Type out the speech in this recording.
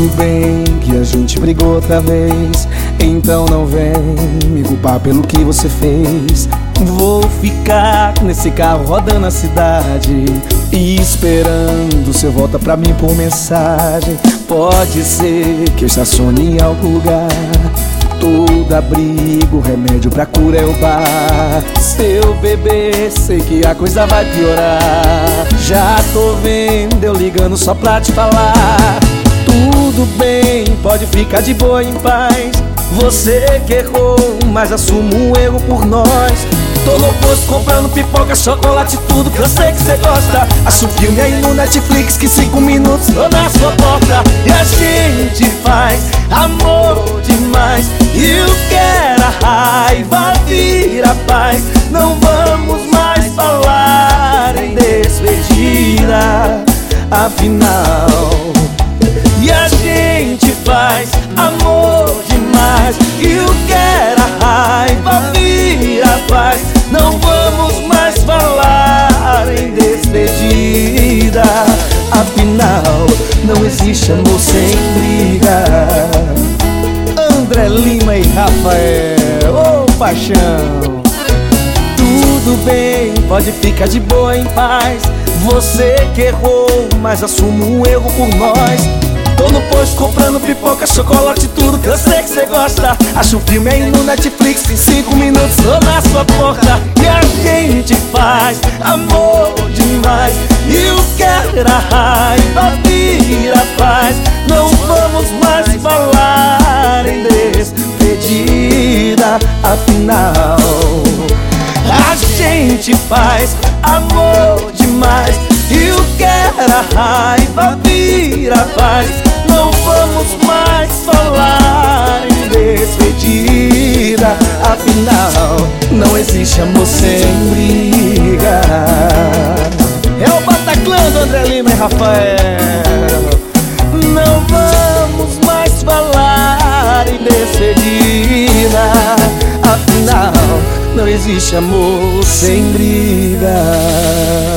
Tudo bem que a gente brigou outra vez. Então não vem me culpar pelo que você fez. Vou ficar nesse carro rodando a cidade e esperando você volta pra mim por mensagem. Pode ser que eu estacione em algum lugar. Todo abrigo, remédio pra cura é o bar. Seu bebê, sei que a coisa vai piorar. Já tô vendo eu ligando só pra te falar. Tudo bem, pode ficar de boa em paz. Você que errou, mas assumo o erro por nós. Tô no posto comprando pipoca, chocolate, tudo que eu sei que você gosta. Acho um filme aí no Netflix que cinco minutos tô na sua porta. E a gente faz amor demais. E o que era raiva vira paz. Não vamos mais falar em despedida. Afinal demais E o que era raiva vira paz. Não vamos mais falar em despedida. Afinal, não existe amor sem briga. André Lima e Rafael, ô oh, paixão. Tudo bem, pode ficar de boa em paz. Você que errou, mas assumo o erro por nós Tô no posto comprando pipoca, chocolate, tudo que eu sei que você gosta. Acho um filme aí no Netflix, em cinco minutos tô na sua porta. E a gente faz amor demais. E o que era raiva vira paz. Não vamos mais falar em despedida Afinal, a gente faz amor demais E o que era raiva vira paz. Não vamos mais falar em despedida. Afinal, não existe amor sem briga. É o Bataclan do André Lima e Rafael. Não vamos mais falar em despedida. Afinal, não existe amor sem briga